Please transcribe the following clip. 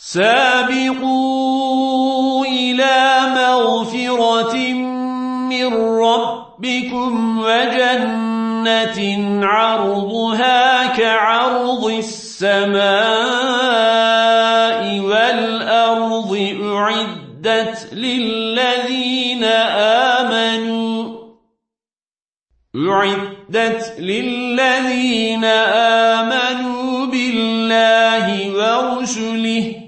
سابقوا إلى مغفرة من ربكم وجنة عرضها كعرض السماء والأرض أعدت للذين آمنوا أعدت للذين آمنوا بالله ورسله